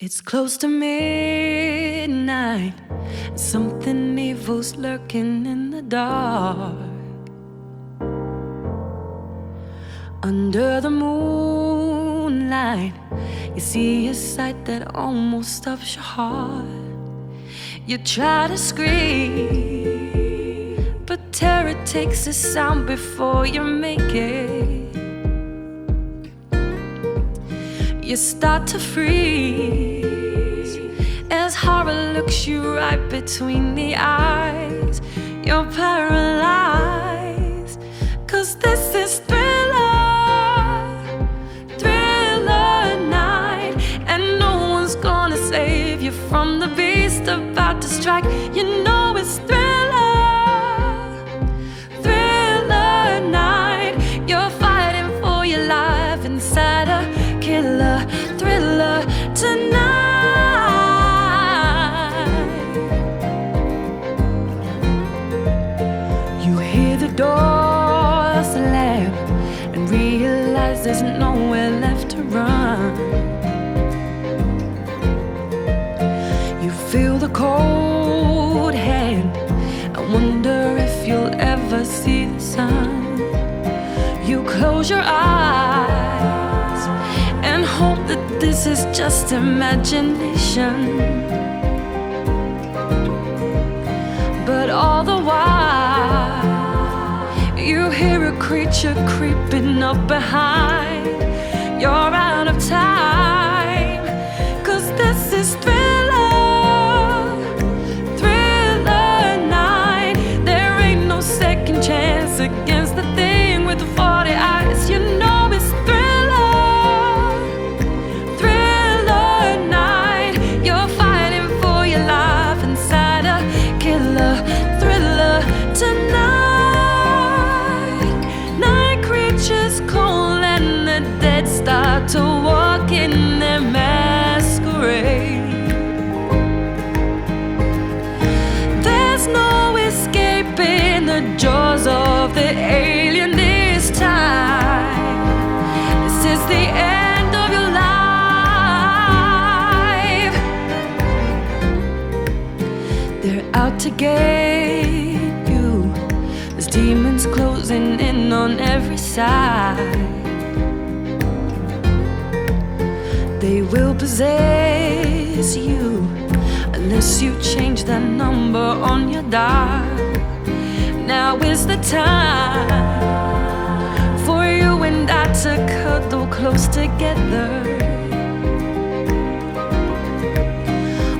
It's close to midnight. Something evil's lurking in the dark. Under the moonlight, you see a sight that almost stops your heart. You try to scream, but terror takes a sound before you make it. You start to freeze as horror looks you right between the eyes. You're paralyzed, cause this is thriller, thriller night, and no one's gonna save you from the beast about to strike. You know slam and realize there's nowhere left to run. You feel the cold hand. I wonder if you'll ever see the sun. You close your eyes and hope that this is just imagination. But all the while, creature creeping up behind. You're out of time, cause this is thriller, thriller night. There ain't no second chance against the thing with the 40 eyes. You know it's thriller, thriller night. You're fighting for your life inside a killer to walk in their masquerade. There's no escaping the jaws of the alien this time. This is the end of your life. They're out to get you. There's demons closing in on every side. Will possess you unless you change the number on your dial. Now is the time for you and I to cuddle close together.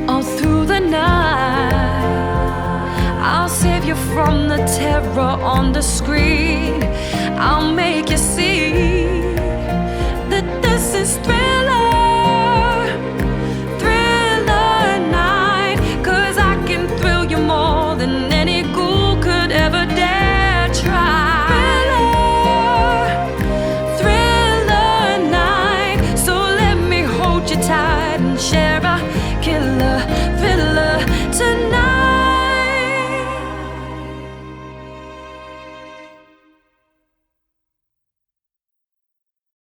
All through the night, I'll save you from the terror on the screen. I'll make your tide and share our